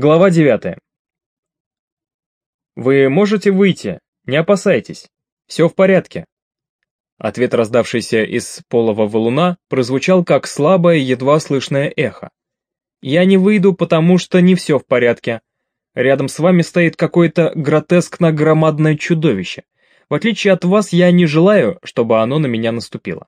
Глава 9. «Вы можете выйти, не опасайтесь, все в порядке». Ответ, раздавшийся из полого валуна, прозвучал как слабое, едва слышное эхо. «Я не выйду, потому что не все в порядке. Рядом с вами стоит какое-то гротескно-громадное чудовище. В отличие от вас, я не желаю, чтобы оно на меня наступило».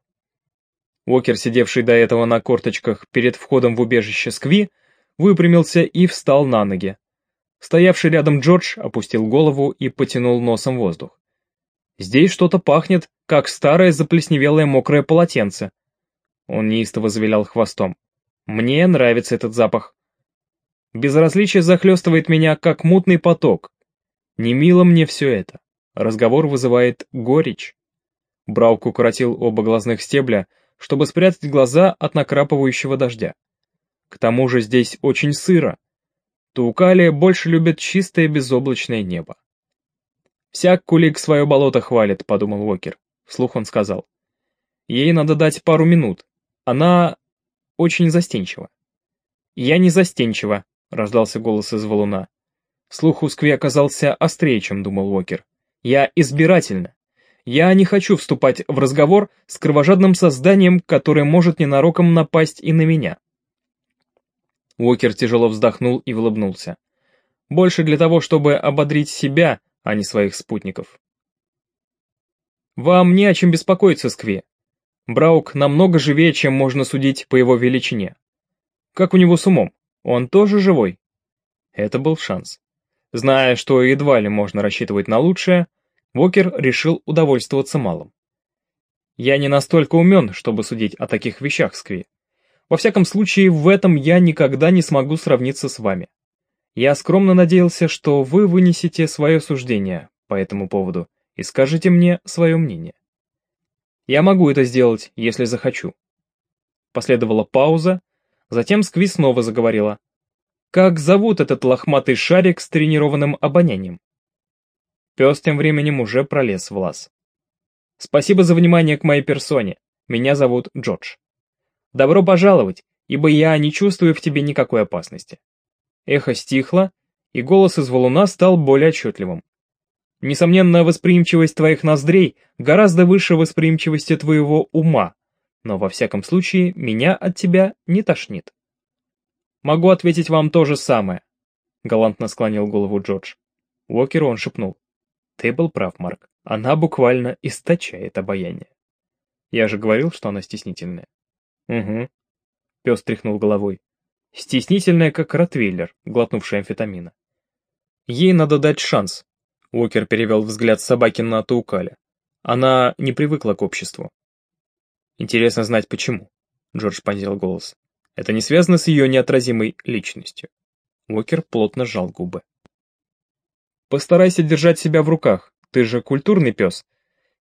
Уокер, сидевший до этого на корточках перед входом в убежище Скви, выпрямился и встал на ноги. Стоявший рядом Джордж опустил голову и потянул носом воздух. Здесь что-то пахнет, как старое заплесневелое мокрое полотенце. Он неистово завилял хвостом. Мне нравится этот запах. Безразличие захлестывает меня, как мутный поток. Не мило мне все это. Разговор вызывает горечь. Браук укоротил оба глазных стебля, чтобы спрятать глаза от накрапывающего дождя. К тому же здесь очень сыро. Таукали больше любят чистое безоблачное небо. «Всяк кулик свое болото хвалит», — подумал Уокер. Вслух он сказал. «Ей надо дать пару минут. Она очень застенчива». «Я не застенчива», — раздался голос из валуна. Слух у Скви оказался острее, чем думал Уокер. «Я избирательна. Я не хочу вступать в разговор с кровожадным созданием, которое может ненароком напасть и на меня». Уокер тяжело вздохнул и улыбнулся. Больше для того, чтобы ободрить себя, а не своих спутников. Вам не о чем беспокоиться, Скве. Браук намного живее, чем можно судить по его величине. Как у него с умом? Он тоже живой? Это был шанс. Зная, что едва ли можно рассчитывать на лучшее, Уокер решил удовольствоваться малым. Я не настолько умен, чтобы судить о таких вещах, Скви. Во всяком случае, в этом я никогда не смогу сравниться с вами. Я скромно надеялся, что вы вынесете свое суждение по этому поводу и скажете мне свое мнение. Я могу это сделать, если захочу. Последовала пауза, затем Скви снова заговорила. Как зовут этот лохматый шарик с тренированным обонянием? Пес тем временем уже пролез в лаз. Спасибо за внимание к моей персоне. Меня зовут Джордж. Добро пожаловать, ибо я не чувствую в тебе никакой опасности. Эхо стихло, и голос из валуна стал более отчетливым. Несомненно, восприимчивость твоих ноздрей гораздо выше восприимчивости твоего ума, но во всяком случае меня от тебя не тошнит. Могу ответить вам то же самое, галантно склонил голову Джордж. Уокеру он шепнул. Ты был прав, Марк. Она буквально источает обаяние. Я же говорил, что она стеснительная. «Угу». Пес тряхнул головой. Стеснительная, как ротвейлер, глотнувший амфетамина. Ей надо дать шанс. Уокер перевел взгляд собаки на Таукаля. Она не привыкла к обществу. Интересно знать почему. Джордж понизил голос. Это не связано с ее неотразимой личностью. Уокер плотно сжал губы. Постарайся держать себя в руках, ты же культурный пес.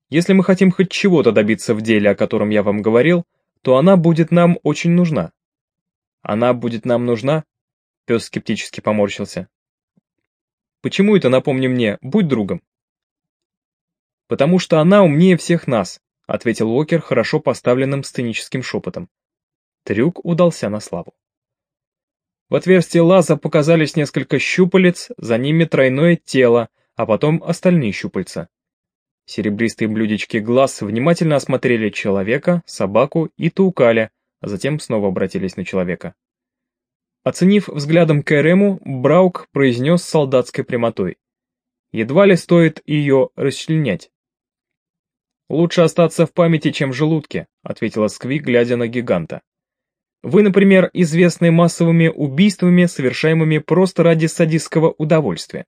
Если мы хотим хоть чего-то добиться в деле, о котором я вам говорил, то она будет нам очень нужна. Она будет нам нужна? Пес скептически поморщился. Почему это, напомни мне, будь другом? Потому что она умнее всех нас, ответил Уокер хорошо поставленным сценическим шепотом. Трюк удался на славу. В отверстие лаза показались несколько щупалец, за ними тройное тело, а потом остальные щупальца. Серебристые блюдечки глаз внимательно осмотрели человека, собаку и Таукаля, а затем снова обратились на человека. Оценив взглядом Кэрему, Браук произнес солдатской прямотой. Едва ли стоит ее расчленять. «Лучше остаться в памяти, чем в желудке», — ответила Скви, глядя на гиганта. «Вы, например, известны массовыми убийствами, совершаемыми просто ради садистского удовольствия.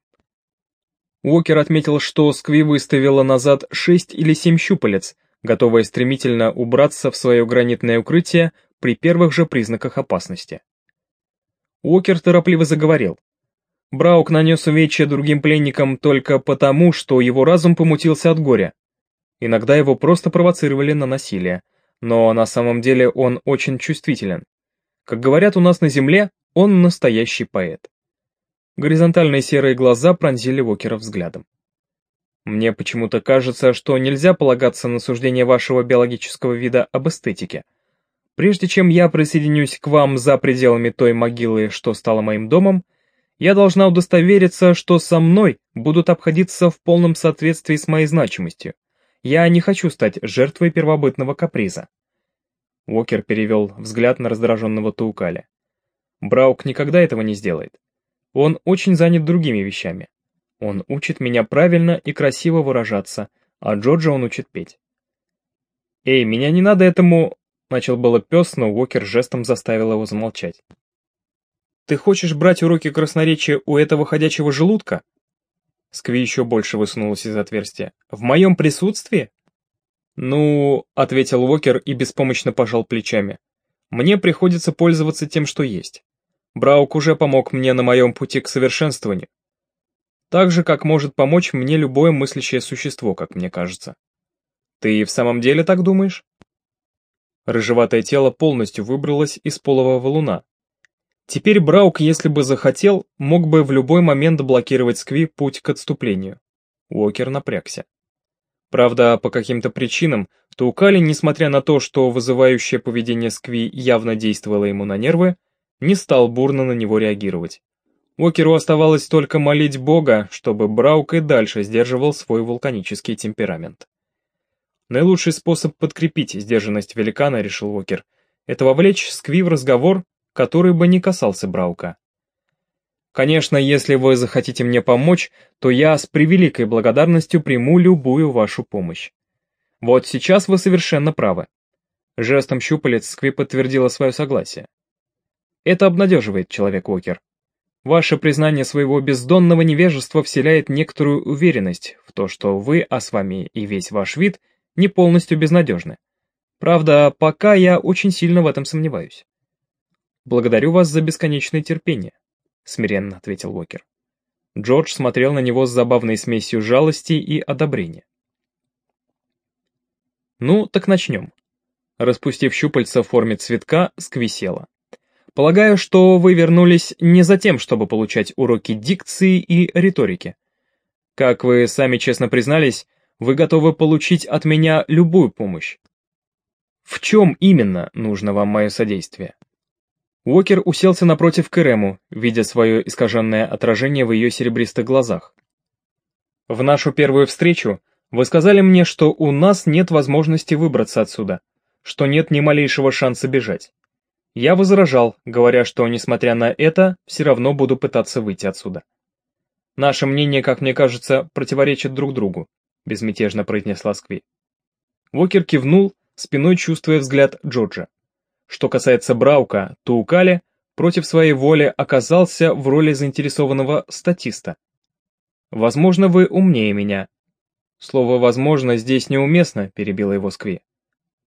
Уокер отметил, что Скви выставила назад шесть или семь щупалец, готовая стремительно убраться в свое гранитное укрытие при первых же признаках опасности. Уокер торопливо заговорил. Браук нанес увечья другим пленникам только потому, что его разум помутился от горя. Иногда его просто провоцировали на насилие, но на самом деле он очень чувствителен. Как говорят у нас на Земле, он настоящий поэт. Горизонтальные серые глаза пронзили Уокера взглядом. «Мне почему-то кажется, что нельзя полагаться на суждение вашего биологического вида об эстетике. Прежде чем я присоединюсь к вам за пределами той могилы, что стала моим домом, Я должна удостовериться, что со мной будут обходиться в полном соответствии с моей значимостью. Я не хочу стать жертвой первобытного каприза. Уокер перевел взгляд на раздраженного Таукаля. Браук никогда этого не сделает. Он очень занят другими вещами. Он учит меня правильно и красиво выражаться, а Джорджа он учит петь. «Эй, меня не надо этому...» Начал было пес, но Уокер жестом заставил его замолчать. «Ты хочешь брать уроки красноречия у этого ходячего желудка?» Скви еще больше высунулась из отверстия. «В моем присутствии?» «Ну...» — ответил Уокер и беспомощно пожал плечами. «Мне приходится пользоваться тем, что есть. Браук уже помог мне на моем пути к совершенствованию. Так же, как может помочь мне любое мыслящее существо, как мне кажется. Ты в самом деле так думаешь?» Рыжеватое тело полностью выбралось из полого валуна. Теперь Браук, если бы захотел, мог бы в любой момент блокировать Скви путь к отступлению. Уокер напрягся. Правда, по каким-то причинам, Таукали, несмотря на то, что вызывающее поведение Скви явно действовало ему на нервы, не стал бурно на него реагировать. Уокеру оставалось только молить Бога, чтобы Браук и дальше сдерживал свой вулканический темперамент. Наилучший способ подкрепить сдержанность великана, решил Уокер, это вовлечь Скви в разговор, который бы не касался Браука. Конечно, если вы захотите мне помочь, то я с превеликой благодарностью приму любую вашу помощь. Вот сейчас вы совершенно правы. Жестом щупалец Скви подтвердила свое согласие. Это обнадеживает человек Уокер. Ваше признание своего бездонного невежества вселяет некоторую уверенность в то, что вы, а с вами и весь ваш вид – не полностью безнадежны. Правда, пока я очень сильно в этом сомневаюсь. «Благодарю вас за бесконечное терпение», — смиренно ответил Уокер. Джордж смотрел на него с забавной смесью жалости и одобрения. «Ну, так начнем». Распустив щупальца в форме цветка, сквисела. «Полагаю, что вы вернулись не за тем, чтобы получать уроки дикции и риторики. Как вы сами честно признались, вы готовы получить от меня любую помощь. В чем именно нужно вам мое содействие? Уокер уселся напротив Кэрему, видя свое искаженное отражение в ее серебристых глазах. В нашу первую встречу вы сказали мне, что у нас нет возможности выбраться отсюда, что нет ни малейшего шанса бежать. Я возражал, говоря, что, несмотря на это, все равно буду пытаться выйти отсюда. Наши мнения, как мне кажется, противоречат друг другу. — безмятежно произнесла Скви. Уокер кивнул, спиной чувствуя взгляд Джорджа. Что касается Браука, то Укали против своей воли оказался в роли заинтересованного статиста. «Возможно, вы умнее меня». «Слово «возможно» здесь неуместно», — перебила его Скви.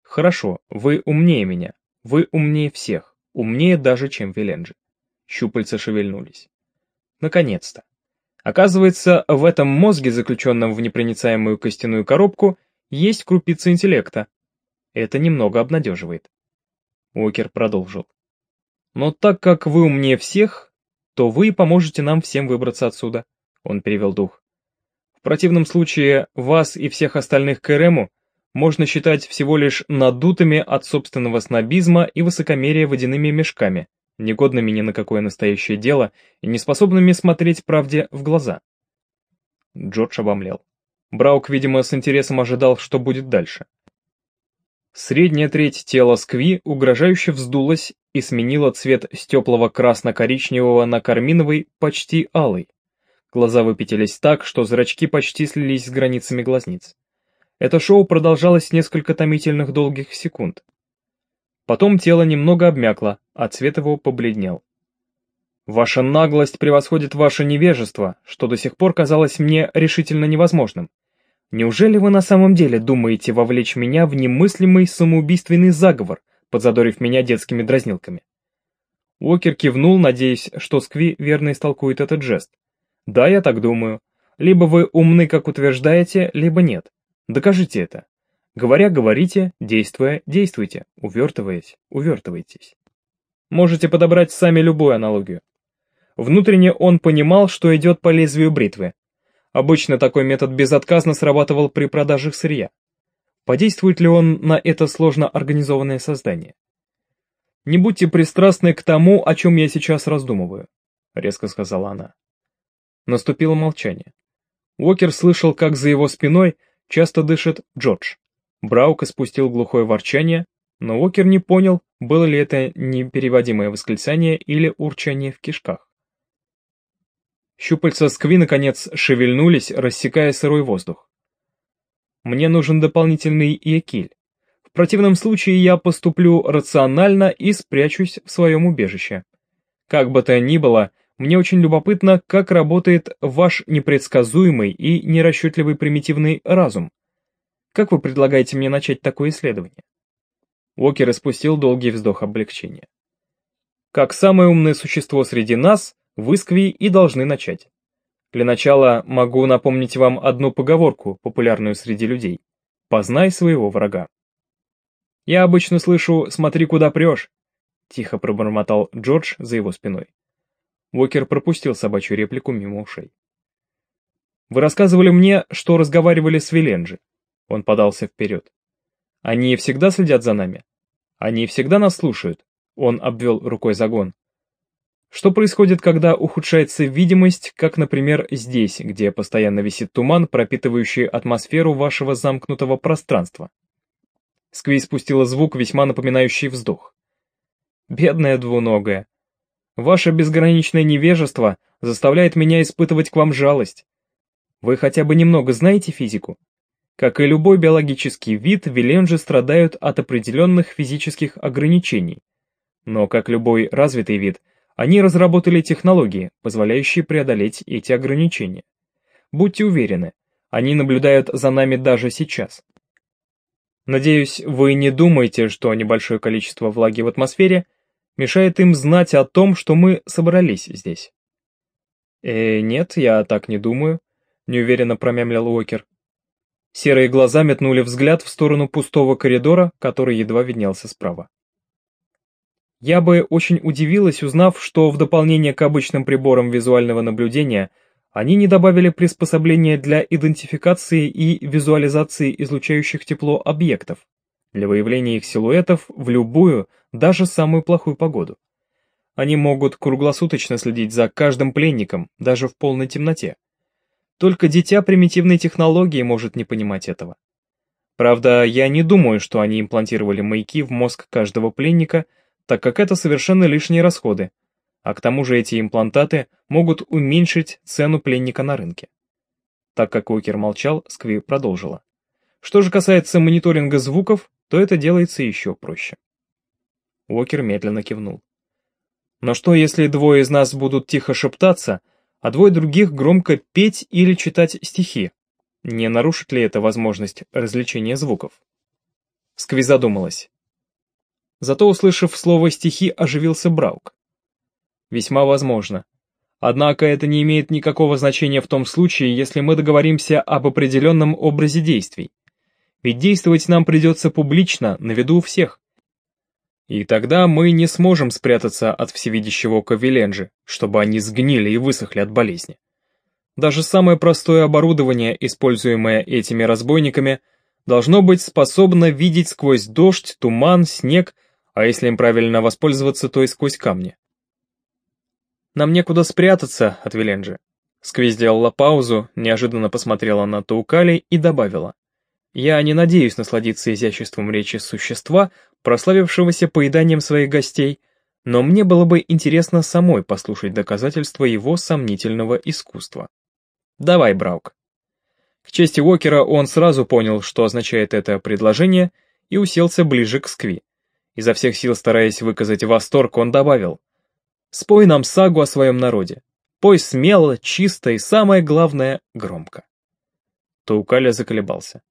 «Хорошо, вы умнее меня. Вы умнее всех. Умнее даже, чем Веленджи». Щупальца шевельнулись. «Наконец-то. Оказывается, в этом мозге, заключенном в непроницаемую костяную коробку, есть крупица интеллекта. Это немного обнадеживает. Уокер продолжил. Но так как вы умнее всех, то вы поможете нам всем выбраться отсюда. Он перевел дух. В противном случае вас и всех остальных КРМу можно считать всего лишь надутыми от собственного снобизма и высокомерия водяными мешками, негодными ни на какое настоящее дело и неспособными смотреть правде в глаза. Джордж обомлел. Браук, видимо, с интересом ожидал, что будет дальше. Средняя треть тела Скви угрожающе вздулась и сменила цвет с теплого красно-коричневого на карминовый почти алый. Глаза выпятились так, что зрачки почти слились с границами глазниц. Это шоу продолжалось несколько томительных долгих секунд. Потом тело немного обмякло, а цвет его побледнел. Ваша наглость превосходит ваше невежество, что до сих пор казалось мне решительно невозможным. Неужели вы на самом деле думаете вовлечь меня в немыслимый самоубийственный заговор, подзадорив меня детскими дразнилками? Уокер кивнул, надеясь, что Скви верно истолкует этот жест. Да, я так думаю. Либо вы умны, как утверждаете, либо нет. Докажите это. Говоря, говорите, действуя, действуйте, увертываясь, увертывайтесь. Можете подобрать сами любую аналогию. Внутренне он понимал, что идет по лезвию бритвы. Обычно такой метод безотказно срабатывал при продаже сырья. Подействует ли он на это сложно организованное создание? Не будьте пристрастны к тому, о чем я сейчас раздумываю. — резко сказала она. Наступило молчание. Уокер слышал, как за его спиной часто дышит Джордж. Браук испустил глухое ворчание, но Уокер не понял, было ли это непереводимое восклицание или урчание в кишках. Щупальца скви, наконец, шевельнулись, рассекая сырой воздух. Мне нужен дополнительный иокиль. В противном случае я поступлю рационально и спрячусь в своем убежище. Как бы то ни было, мне очень любопытно, как работает ваш непредсказуемый и нерасчетливый примитивный разум. Как вы предлагаете мне начать такое исследование? Уокер испустил долгий вздох облегчения. Как самое умное существо среди нас, вы, Скви, и должны начать. Для начала могу напомнить вам одну поговорку, популярную среди людей. «Познай своего врага». Я обычно слышу «смотри, куда прешь», — тихо пробормотал Джордж за его спиной. Уокер пропустил собачью реплику мимо ушей. «Вы рассказывали мне, что разговаривали с Виленджи». Он подался вперед. «Они всегда следят за нами? Они всегда нас слушают?» Он обвел рукой загон. Что происходит, когда ухудшается видимость, как, например, здесь, где постоянно висит туман, пропитывающий атмосферу вашего замкнутого пространства? Скви спустила звук, весьма напоминающий вздох. Бедная двуногая. Ваше безграничное невежество заставляет меня испытывать к вам жалость. Вы хотя бы немного знаете физику? Как и любой биологический вид, веленжи страдают от определенных физических ограничений. Но, как любой развитый вид, они разработали технологии, позволяющие преодолеть эти ограничения. Будьте уверены, они наблюдают за нами даже сейчас. Надеюсь, вы не думаете, что небольшое количество влаги в атмосфере мешает им знать о том, что мы собрались здесь. «Э, нет, я так не думаю», — неуверенно промямлил Уокер. Серые глаза метнули взгляд в сторону пустого коридора, который едва виднелся справа. Я бы очень удивилась, узнав, что в дополнение к обычным приборам визуального наблюдения они не добавили приспособления для идентификации и визуализации излучающих тепло объектов, для выявления их силуэтов в любую, даже самую плохую погоду. Они могут круглосуточно следить за каждым пленником, даже в полной темноте. Только дитя примитивной технологии может не понимать этого. Правда, я не думаю, что они имплантировали маяки в мозг каждого пленника – так как это совершенно лишние расходы, а к тому же эти имплантаты могут уменьшить цену пленника на рынке. Так как Уокер молчал, Скви продолжила. Что же касается мониторинга звуков, то это делается еще проще. Уокер медленно кивнул. Но что, если двое из нас будут тихо шептаться, а двое других громко петь или читать стихи? Не нарушит ли это возможность развлечения звуков? Скви задумалась. Зато, услышав слово «стихи», оживился Браук. Весьма возможно. Однако это не имеет никакого значения в том случае, если мы договоримся об определенном образе действий. Ведь действовать нам придется публично, на виду у всех. И тогда мы не сможем спрятаться от всевидящего ока чтобы они сгнили и высохли от болезни. Даже самое простое оборудование, используемое этими разбойниками, должно быть способно видеть сквозь дождь, туман, снег а если им правильно воспользоваться, то и сквозь камни. «Нам некуда спрятаться», — от Виленджи. Скви сделала паузу, неожиданно посмотрела на Таукали и добавила. «Я не надеюсь насладиться изяществом речи существа, прославившегося поеданием своих гостей, но мне было бы интересно самой послушать доказательства его сомнительного искусства. Давай, Браук». К чести Уокера он сразу понял, что означает это предложение, и уселся ближе к Скви. Изо всех сил стараясь выказать восторг, он добавил. «Спой нам сагу о своем народе. Пой смело, чисто и, самое главное, громко». Таукаля заколебался.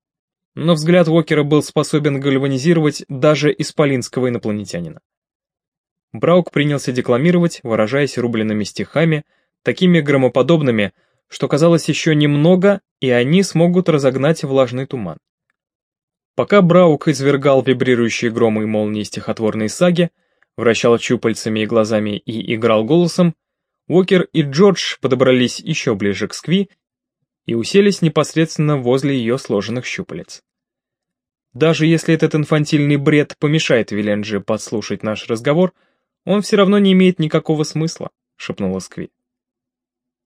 Но взгляд Уокера был способен гальванизировать даже исполинского инопланетянина. Браук принялся декламировать, выражаясь рубленными стихами, такими громоподобными, что казалось еще немного, и они смогут разогнать влажный туман. Пока Браук извергал вибрирующие громы и молнии стихотворной саги, вращал щупальцами и глазами и играл голосом, Уокер и Джордж подобрались еще ближе к Скви и уселись непосредственно возле ее сложенных щупалец. Даже если этот инфантильный бред помешает Виленджи подслушать наш разговор, он все равно не имеет никакого смысла, шепнула Скви.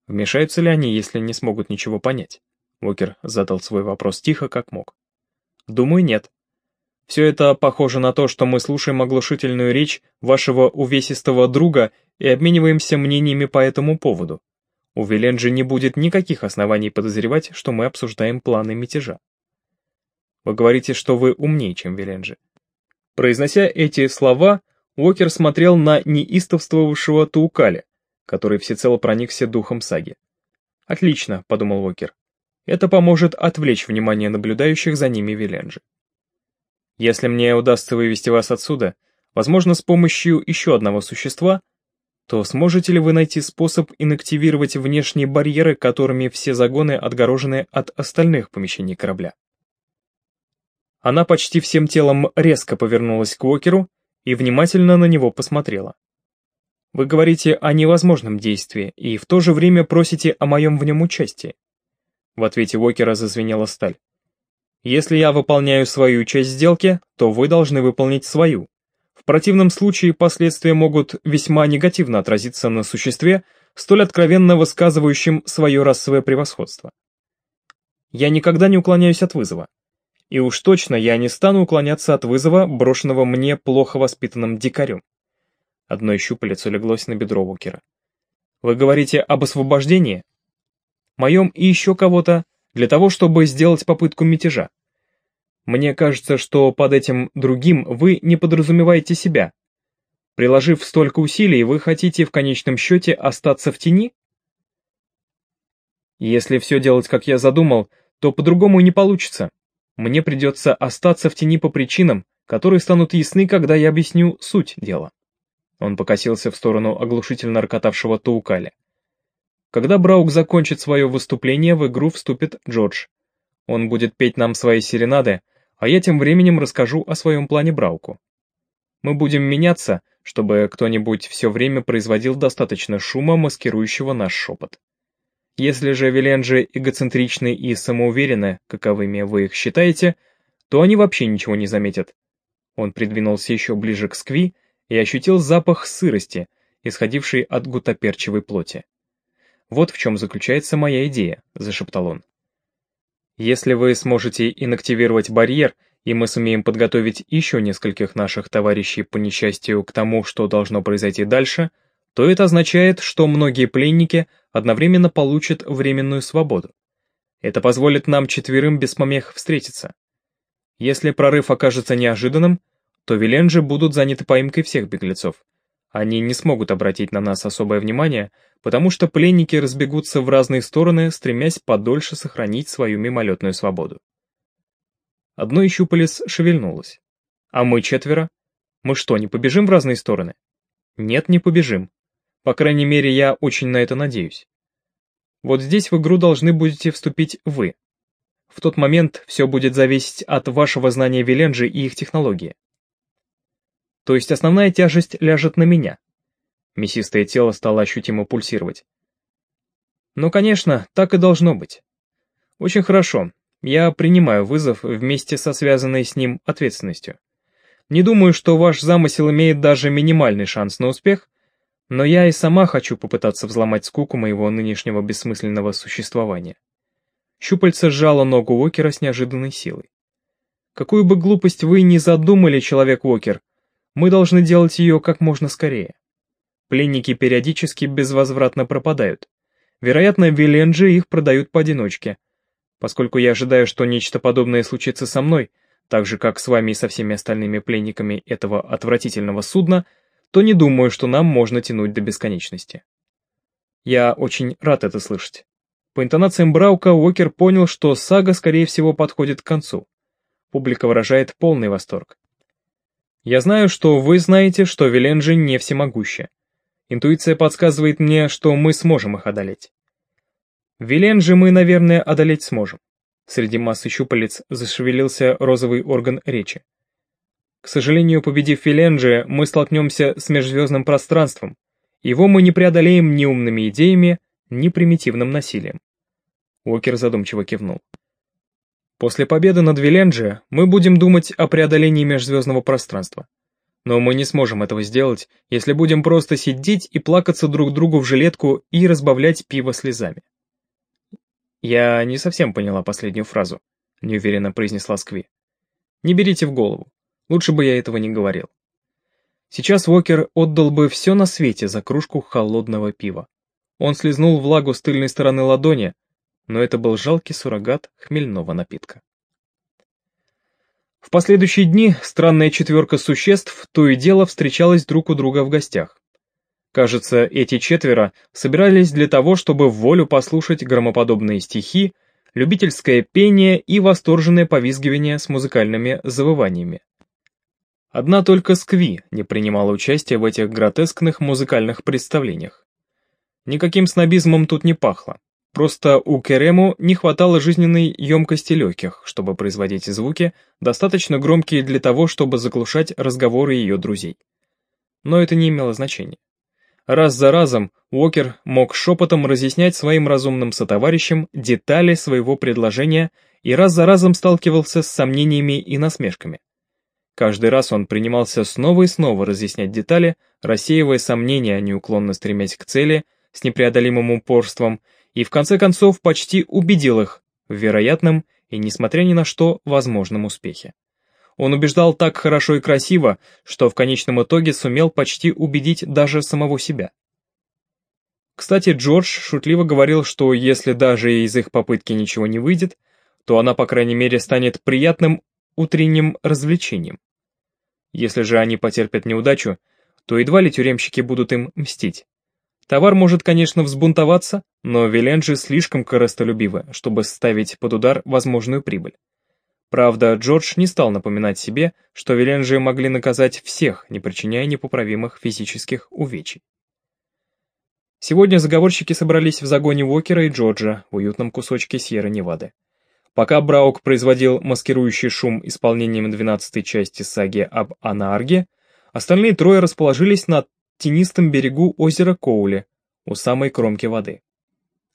Вмешаются ли они, если не смогут ничего понять? Уокер задал свой вопрос тихо, как мог. Думаю, нет. Все это похоже на то, что мы слушаем оглушительную речь вашего увесистого друга и обмениваемся мнениями по этому поводу. У Виленджи не будет никаких оснований подозревать, что мы обсуждаем планы мятежа. Вы говорите, что вы умнее, чем Виленджи. Произнося эти слова, Уокер смотрел на неистовствовавшего Таукаля, который всецело проникся духом саги. «Отлично», — подумал Уокер. «Это поможет отвлечь внимание наблюдающих за ними Виленджи. Если мне удастся вывести вас отсюда, возможно, с помощью еще одного существа, то сможете ли вы найти способ инактивировать внешние барьеры, которыми все загоны отгорожены от остальных помещений корабля? Она почти всем телом резко повернулась к Уокеру и внимательно на него посмотрела. Вы говорите о невозможном действии и в то же время просите о моем в нем участии. В ответе Уокера зазвенела сталь. Если я выполняю свою часть сделки, то вы должны выполнить свою. Противном случае последствия могут весьма негативно отразиться на существе, столь откровенно высказывающем свое расовое превосходство. Я никогда не уклоняюсь от вызова. И уж точно я не стану уклоняться от вызова, брошенного мне плохо воспитанным дикарем. Одно щупалец леглось на бедро Вокера. Вы говорите об освобождении? Моем и еще кого-то, для того, чтобы сделать попытку мятежа. Мне кажется, что под этим другим вы не подразумеваете себя. Приложив столько усилий, вы хотите в конечном счете остаться в тени? Если все делать, как я задумал, то по-другому не получится. Мне придется остаться в тени по причинам, которые станут ясны, когда я объясню суть дела. Он покосился в сторону оглушительно рокотавшего Таукаля. Когда Браук закончит свое выступление, в игру вступит Джордж. Он будет петь нам свои серенады, а я тем временем расскажу о своем плане Брауку. Мы будем меняться, чтобы кто-нибудь все время производил достаточно шума, маскирующего наш шепот. Если же Виленджи эгоцентричны и самоуверены, каковыми вы их считаете, то они вообще ничего не заметят. Он придвинулся еще ближе к Скви и ощутил запах сырости, исходивший от гутоперчивой плоти. «Вот в чем заключается моя идея», — зашептал он. Если вы сможете инактивировать барьер, и мы сумеем подготовить еще нескольких наших товарищей по несчастью к тому, что должно произойти дальше, то это означает, что многие пленники одновременно получат временную свободу. Это позволит нам четверым без помех встретиться. Если прорыв окажется неожиданным, то Виленджи будут заняты поимкой всех беглецов. Они не смогут обратить на нас особое внимание, потому что пленники разбегутся в разные стороны, стремясь подольше сохранить свою мимолетную свободу. Одно из щупалец шевельнулось. А мы четверо? Мы что, не побежим в разные стороны? Нет, не побежим. По крайней мере, я очень на это надеюсь. Вот здесь в игру должны будете вступить вы. В тот момент все будет зависеть от вашего знания Виленджи и их технологии. То есть основная тяжесть ляжет на меня. Мясистое тело стало ощутимо пульсировать. Ну, конечно, так и должно быть. Очень хорошо. Я принимаю вызов вместе со связанной с ним ответственностью. Не думаю, что ваш замысел имеет даже минимальный шанс на успех, но я и сама хочу попытаться взломать скуку моего нынешнего бессмысленного существования. Щупальце сжало ногу Уокера с неожиданной силой. Какую бы глупость вы ни задумали, человек Уокер, мы должны делать ее как можно скорее. Пленники периодически безвозвратно пропадают. Вероятно, Виленджи их продают поодиночке. Поскольку я ожидаю, что нечто подобное случится со мной, так же, как с вами и со всеми остальными пленниками этого отвратительного судна, то не думаю, что нам можно тянуть до бесконечности. Я очень рад это слышать. По интонациям Браука Уокер понял, что сага, скорее всего, подходит к концу. Публика выражает полный восторг. Я знаю, что вы знаете, что Виленджи не всемогуща. Интуиция подсказывает мне, что мы сможем их одолеть. Виленджи мы, наверное, одолеть сможем. Среди массы щупалец зашевелился розовый орган речи. К сожалению, победив Виленджи, мы столкнемся с межзвездным пространством. Его мы не преодолеем ни умными идеями, ни примитивным насилием. Уокер задумчиво кивнул. После победы над Виленджи мы будем думать о преодолении межзвездного пространства. Но мы не сможем этого сделать, если будем просто сидеть и плакаться друг другу в жилетку и разбавлять пиво слезами. Я не совсем поняла последнюю фразу, неуверенно произнесла Скви. Не берите в голову. Лучше бы я этого не говорил. Сейчас Уокер отдал бы все на свете за кружку холодного пива. Он слезнул влагу с тыльной стороны ладони, но это был жалкий суррогат хмельного напитка. В последующие дни странная четверка существ то и дело встречалась друг у друга в гостях. Кажется, эти четверо собирались для того, чтобы в волю послушать громоподобные стихи, любительское пение и восторженное повизгивание с музыкальными завываниями. Одна только Скви не принимала участия в этих гротескных музыкальных представлениях. Никаким снобизмом тут не пахло. Просто у Керему не хватало жизненной емкости легких, чтобы производить звуки, достаточно громкие для того, чтобы заглушать разговоры ее друзей. Но это не имело значения. Раз за разом Уокер мог шепотом разъяснять своим разумным сотоварищам детали своего предложения и раз за разом сталкивался с сомнениями и насмешками. Каждый раз он принимался снова и снова разъяснять детали, рассеивая сомнения, неуклонно стремясь к цели, с непреодолимым упорством, и в конце концов почти убедил их в вероятном и, несмотря ни на что, возможном успехе. Он убеждал так хорошо и красиво, что в конечном итоге сумел почти убедить даже самого себя. Кстати, Джордж шутливо говорил, что если даже из их попытки ничего не выйдет, то она, по крайней мере, станет приятным утренним развлечением. Если же они потерпят неудачу, то едва ли тюремщики будут им мстить. Товар может, конечно, взбунтоваться, но Виленджи слишком корыстолюбивы, чтобы ставить под удар возможную прибыль. Правда, Джордж не стал напоминать себе, что Виленджи могли наказать всех, не причиняя непоправимых физических увечий. Сегодня заговорщики собрались в загоне Уокера и Джорджа в уютном кусочке Сьерра-Невады. Пока Браук производил маскирующий шум исполнением двенадцатой части саги об Анаарге, остальные трое расположились на тенистом берегу озера Коули, у самой кромки воды.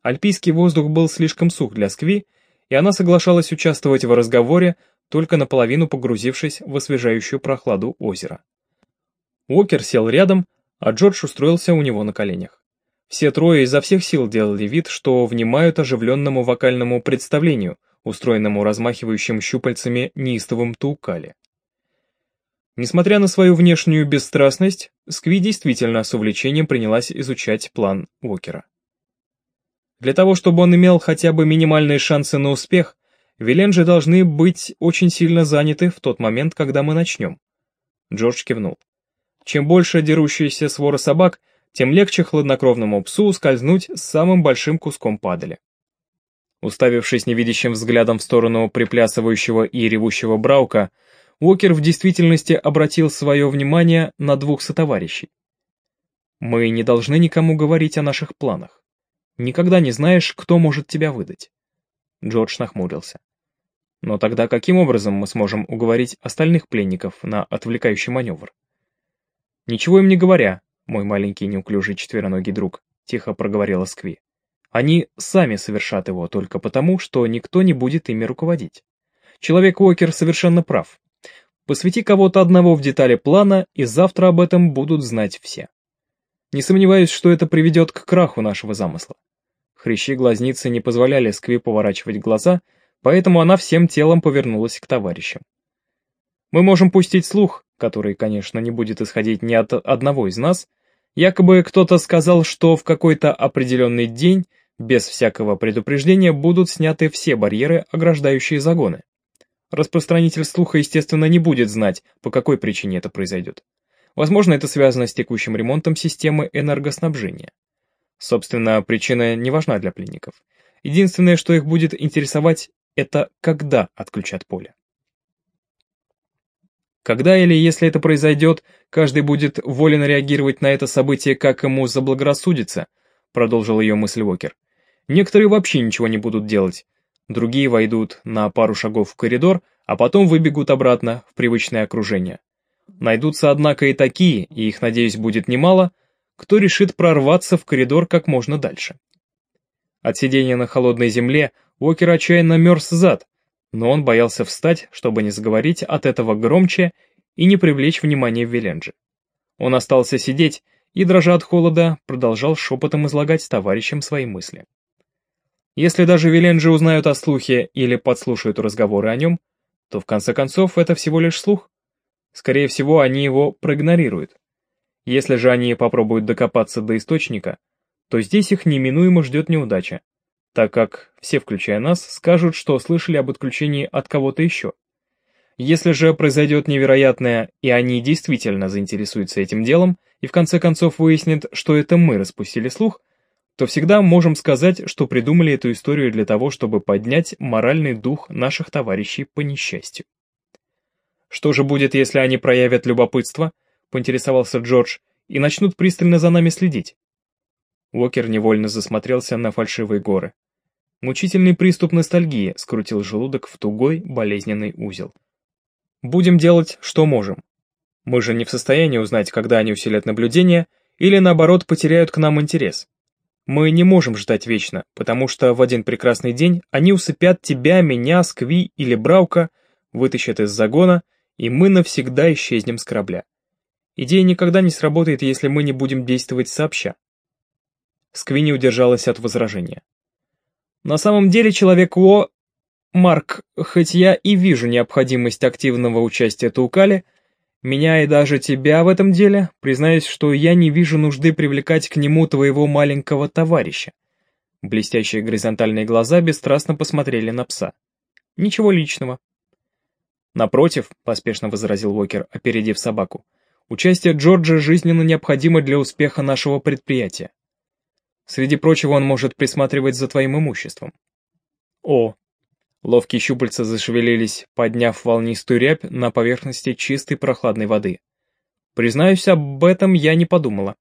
Альпийский воздух был слишком сух для Скви, и она соглашалась участвовать в разговоре, только наполовину погрузившись в освежающую прохладу озера. Уокер сел рядом, а Джордж устроился у него на коленях. Все трое изо всех сил делали вид, что внимают оживленному вокальному представлению, устроенному размахивающим щупальцами неистовым Таукали. Несмотря на свою внешнюю бесстрастность, Скви действительно с увлечением принялась изучать план Уокера. Для того, чтобы он имел хотя бы минимальные шансы на успех, Виленджи должны быть очень сильно заняты в тот момент, когда мы начнем. Джордж кивнул. Чем больше дерущаяся свора собак, тем легче хладнокровному псу скользнуть с самым большим куском падали. Уставившись невидящим взглядом в сторону приплясывающего и ревущего Браука, Уокер в действительности обратил свое внимание на двух сотоварищей. «Мы не должны никому говорить о наших планах. Никогда не знаешь, кто может тебя выдать». Джордж нахмурился. «Но тогда каким образом мы сможем уговорить остальных пленников на отвлекающий маневр?» «Ничего им не говоря, мой маленький неуклюжий четвероногий друг», — тихо проговорила Скви. «Они сами совершат его только потому, что никто не будет ими руководить. Человек Уокер совершенно прав. Посвяти кого-то одного в детали плана, и завтра об этом будут знать все. Не сомневаюсь, что это приведет к краху нашего замысла. Хрящи глазницы не позволяли Скви поворачивать глаза, поэтому она всем телом повернулась к товарищам. Мы можем пустить слух, который, конечно, не будет исходить ни от одного из нас, якобы кто-то сказал, что в какой-то определенный день без всякого предупреждения будут сняты все барьеры, ограждающие загоны. Распространитель слуха, естественно, не будет знать, по какой причине это произойдет. Возможно, это связано с текущим ремонтом системы энергоснабжения. Собственно, причина не важна для пленников. Единственное, что их будет интересовать, это когда отключат поле. Когда или если это произойдет, каждый будет волен реагировать на это событие, как ему заблагорассудится, продолжил ее мысль Уокер. Некоторые вообще ничего не будут делать, другие войдут на пару шагов в коридор, а потом выбегут обратно в привычное окружение. Найдутся, однако, и такие, и их, надеюсь, будет немало, кто решит прорваться в коридор как можно дальше. От сидения на холодной земле Уокер отчаянно мерз зад, но он боялся встать, чтобы не заговорить от этого громче и не привлечь внимания Веленджи. Он остался сидеть и, дрожа от холода, продолжал шепотом излагать товарищам свои мысли. Если даже Веленджи узнают о слухе или подслушают разговоры о нем, то в конце концов это всего лишь слух. Скорее всего, они его проигнорируют. Если же они попробуют докопаться до источника, то здесь их неминуемо ждет неудача, так как все, включая нас, скажут, что слышали об отключении от кого-то еще. Если же произойдет невероятное, и они действительно заинтересуются этим делом, и в конце концов выяснят, что это мы распустили слух, то всегда можем сказать, что придумали эту историю для того, чтобы поднять моральный дух наших товарищей по несчастью. Что же будет, если они проявят любопытство, поинтересовался Джордж, и начнут пристально за нами следить? Уокер невольно засмотрелся на фальшивые горы. Мучительный приступ ностальгии скрутил желудок в тугой, болезненный узел. Будем делать, что можем. Мы же не в состоянии узнать, когда они усилят наблюдение, или наоборот потеряют к нам интерес. Мы не можем ждать вечно, потому что в один прекрасный день они усыпят тебя, меня, Скви или Браука, вытащат из загона, и мы навсегда исчезнем с корабля. Идея никогда не сработает, если мы не будем действовать сообща. Скви не удержалась от возражения. На самом деле человек Уо Марк, хоть я и вижу необходимость активного участия Таукали, меня и даже тебя в этом деле, признаюсь, что я не вижу нужды привлекать к нему твоего маленького товарища. Блестящие горизонтальные глаза бесстрастно посмотрели на пса. Ничего личного. Напротив, поспешно возразил Уокер, опередив собаку, участие Джорджа жизненно необходимо для успеха нашего предприятия. Среди прочего он может присматривать за твоим имуществом. О, Ловкие щупальца зашевелились, подняв волнистую рябь на поверхности чистой прохладной воды. Признаюсь, об этом я не подумала.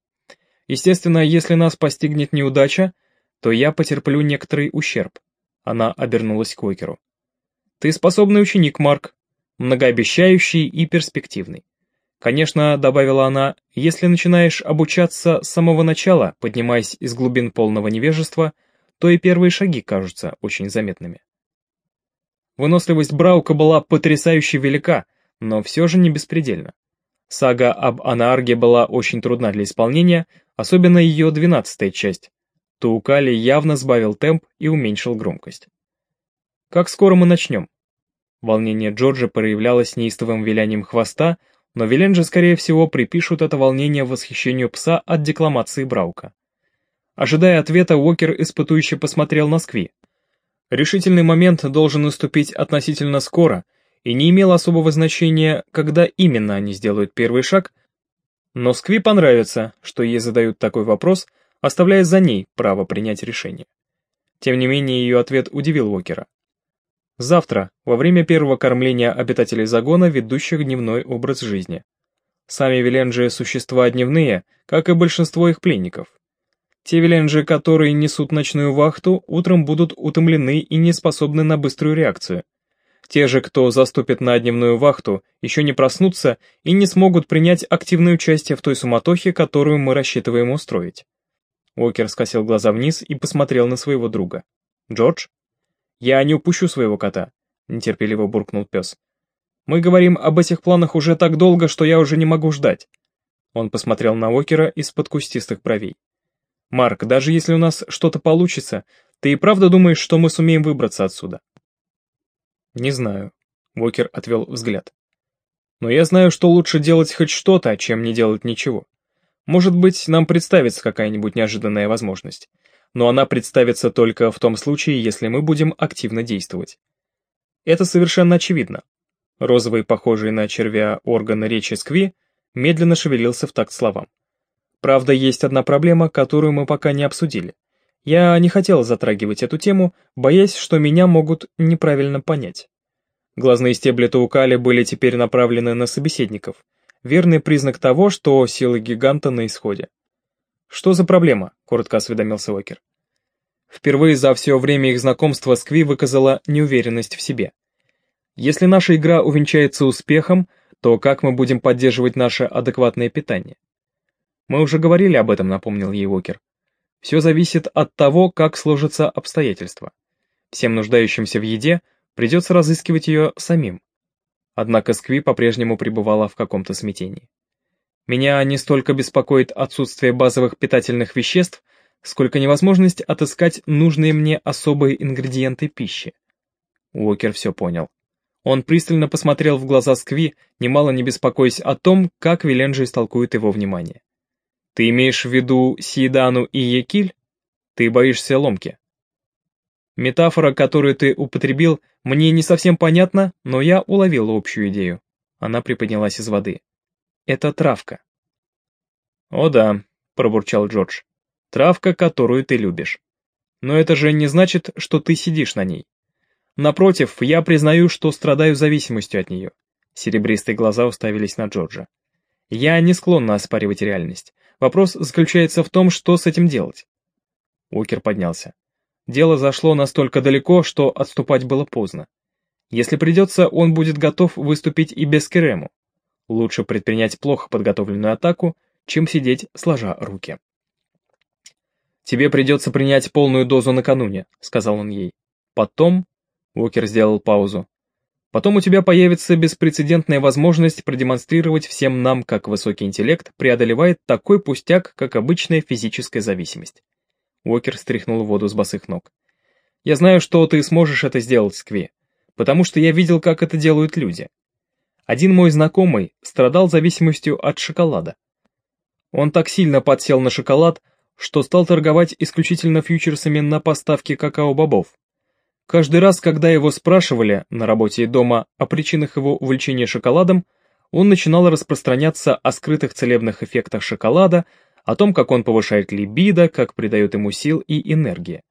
Естественно, если нас постигнет неудача, то я потерплю некоторый ущерб. Она обернулась к Уокеру. Ты способный ученик, Марк, многообещающий и перспективный. Конечно, добавила она, если начинаешь обучаться с самого начала, поднимаясь из глубин полного невежества, то и первые шаги кажутся очень заметными. Выносливость Браука была потрясающе велика, но все же не беспредельна. Сага об Анаарге была очень трудна для исполнения, особенно ее двенадцатая часть. Туукали явно сбавил темп и уменьшил громкость. «Как скоро мы начнем?» Волнение Джорджа проявлялось неистовым вилянием хвоста, но Виленджи, скорее всего, припишут это волнение восхищению пса от декламации Браука. Ожидая ответа, Уокер испытующе посмотрел на Скви. Решительный момент должен наступить относительно скоро, и не имело особого значения, когда именно они сделают первый шаг, но Скви понравится, что ей задают такой вопрос, оставляя за ней право принять решение. Тем не менее, ее ответ удивил Уокера. Завтра, во время первого кормления обитателей загона, ведущих дневной образ жизни. Сами Веленджи существа дневные, как и большинство их пленников. Те виленджи, которые несут ночную вахту, утром будут утомлены и не способны на быструю реакцию. Те же, кто заступит на дневную вахту, еще не проснутся и не смогут принять активное участие в той суматохе, которую мы рассчитываем устроить. Уокер скосил глаза вниз и посмотрел на своего друга. «Джордж?» «Я не упущу своего кота», — нетерпеливо буркнул пес. «Мы говорим об этих планах уже так долго, что я уже не могу ждать». Он посмотрел на Уокера из-под кустистых бровей. Марк, даже если у нас что-то получится, ты и правда думаешь, что мы сумеем выбраться отсюда? Не знаю. Вокер отвел взгляд. Но я знаю, что лучше делать хоть что-то, чем не делать ничего. Может быть, нам представится какая-нибудь неожиданная возможность. Но она представится только в том случае, если мы будем активно действовать. Это совершенно очевидно. Розовый, похожий на червя орган речи Скви, медленно шевелился в такт словам. Правда, есть одна проблема, которую мы пока не обсудили. Я не хотел затрагивать эту тему, боясь, что меня могут неправильно понять. Глазные стебли Таукали были теперь направлены на собеседников. Верный признак того, что силы гиганта на исходе. «Что за проблема?» — коротко осведомился Уокер. Впервые за все время их знакомства Скви выказала неуверенность в себе. Если наша игра увенчается успехом, то как мы будем поддерживать наше адекватное питание? Мы уже говорили об этом, напомнил ей Уокер. Все зависит от того, как сложатся обстоятельства. Всем нуждающимся в еде придется разыскивать ее самим. Однако Скви по-прежнему пребывала в каком-то смятении. Меня не столько беспокоит отсутствие базовых питательных веществ, сколько невозможность отыскать нужные мне особые ингредиенты пищи. Уокер все понял. Он пристально посмотрел в глаза Скви, немало не беспокоясь о том, как Виленджи истолкует его внимание. «Ты имеешь в виду Сиедану и Екиль? Ты боишься ломки?» Метафора, которую ты употребил, мне не совсем понятна, но я уловил общую идею. Она приподнялась из воды. Это травка. О да, пробурчал Джордж. Травка, которую ты любишь. Но это же не значит, что ты сидишь на ней. Напротив, я признаю, что страдаю зависимостью от нее. Серебристые глаза уставились на Джорджа. Я не склонна оспаривать реальность. Вопрос заключается в том, что с этим делать. Уокер поднялся. Дело зашло настолько далеко, что отступать было поздно. Если придется, он будет готов выступить и без Керему. Лучше предпринять плохо подготовленную атаку, чем сидеть сложа руки. «Тебе придется принять полную дозу накануне», — сказал он ей. «Потом...» — Уокер сделал паузу. «Потом у тебя появится беспрецедентная возможность продемонстрировать всем нам, как высокий интеллект преодолевает такой пустяк, как обычная физическая зависимость. Уокер стряхнул воду с босых ног. «Я знаю, что ты сможешь это сделать, Скви, потому что я видел, как это делают люди. Один мой знакомый страдал зависимостью от шоколада. Он так сильно подсел на шоколад, что стал торговать исключительно фьючерсами на поставки какао-бобов. Каждый раз, когда его спрашивали на работе и дома о причинах его увлечения шоколадом, он начинал распространяться о скрытых целебных эффектах шоколада, о том, как он повышает либидо, как придает ему сил и энергии.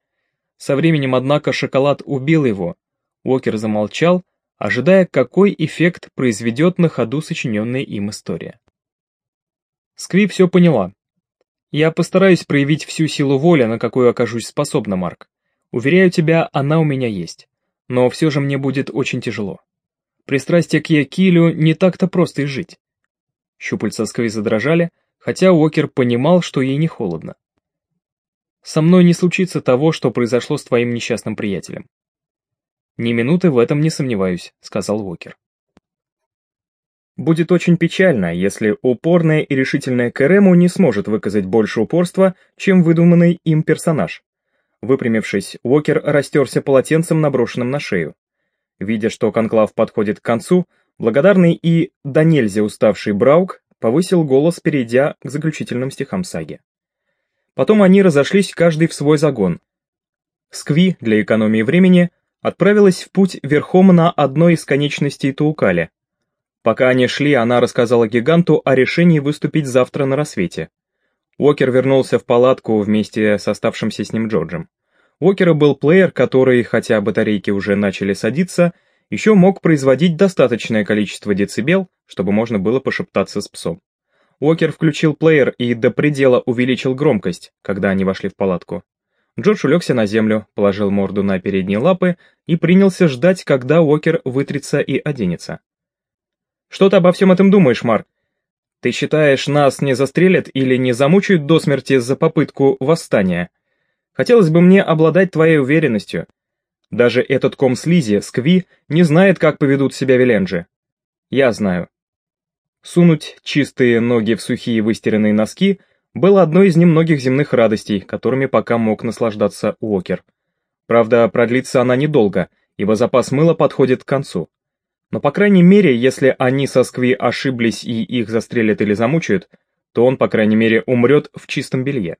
Со временем, однако, шоколад убил его. Уокер замолчал, ожидая, какой эффект произведет на ходу сочиненная им история. Скви все поняла. Я постараюсь проявить всю силу воли, на какую окажусь способна, Марк. Уверяю тебя, она у меня есть. Но все же мне будет очень тяжело. Пристрастие к Якилю не так-то просто и жить. Щупальца Скви задрожали, хотя Уокер понимал, что ей не холодно. «Со мной не случится того, что произошло с твоим несчастным приятелем». «Ни минуты в этом не сомневаюсь», — сказал Уокер. Будет очень печально, если упорная и решительная Кэрему не сможет выказать больше упорства, чем выдуманный им персонаж. Выпрямившись, Уокер растерся полотенцем, наброшенным на шею. Видя, что конклав подходит к концу, благодарный и до нельзя уставший Браук повысил голос, перейдя к заключительным стихам саги. Потом они разошлись каждый в свой загон. Скви, для экономии времени, отправилась в путь верхом на одной из конечностей Таукали. Пока они шли, она рассказала гиганту о решении выступить завтра на рассвете. Уокер вернулся в палатку вместе с оставшимся с ним Джорджем. Уокера был плеер, который, хотя батарейки уже начали садиться, еще мог производить достаточное количество децибел, чтобы можно было пошептаться с псом. Уокер включил плеер и до предела увеличил громкость, когда они вошли в палатку. Джордж улегся на землю, положил морду на передние лапы и принялся ждать, когда Уокер вытрется и оденется. «Что ты обо всем этом думаешь, Марк? Ты считаешь, нас не застрелят или не замучают до смерти за попытку восстания? Хотелось бы мне обладать твоей уверенностью, даже этот ком слизи, Скви, не знает, как поведут себя Виленджи. Я знаю. Сунуть чистые ноги в сухие выстиранные носки было одной из немногих земных радостей, которыми пока мог наслаждаться Уокер. Правда, продлится она недолго, ибо запас мыла подходит к концу. Но по крайней мере, если они со Скви ошиблись и их застрелят или замучают, то он, по крайней мере, умрет в чистом белье.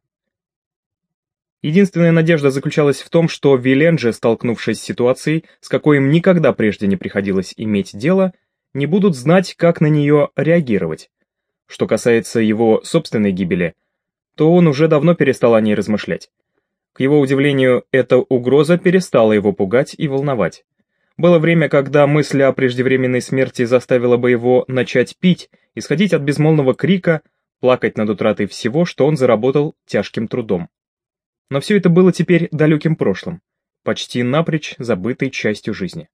Единственная надежда заключалась в том, что Виленджи, столкнувшись с ситуацией, с какой им никогда прежде не приходилось иметь дело, не будут знать, как на нее реагировать. Что касается его собственной гибели, то он уже давно перестал о ней размышлять. К его удивлению, эта угроза перестала его пугать и волновать. Было время, когда мысль о преждевременной смерти заставила бы его начать пить, исходить от безмолвного крика, плакать над утратой всего, что он заработал тяжким трудом. Но все это было теперь далеким прошлым, почти напрочь забытой частью жизни.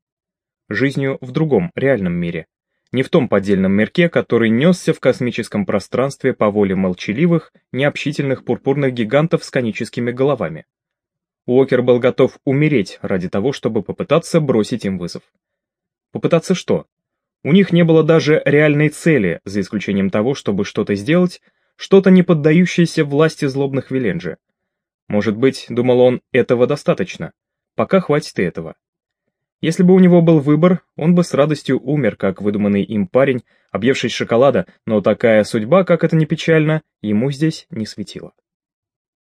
Жизнью в другом, реальном мире. Не в том поддельном мирке, который несся в космическом пространстве по воле молчаливых, необщительных пурпурных гигантов с коническими головами. Уокер был готов умереть ради того, чтобы попытаться бросить им вызов. Попытаться что? У них не было даже реальной цели, за исключением того, чтобы что-то сделать, что-то не поддающееся власти злобных Веленджи. Может быть, думал он, этого достаточно. Пока хватит и этого. Если бы у него был выбор, он бы с радостью умер, как выдуманный им парень, объевшись шоколада, но такая судьба, как это ни печально, ему здесь не светила.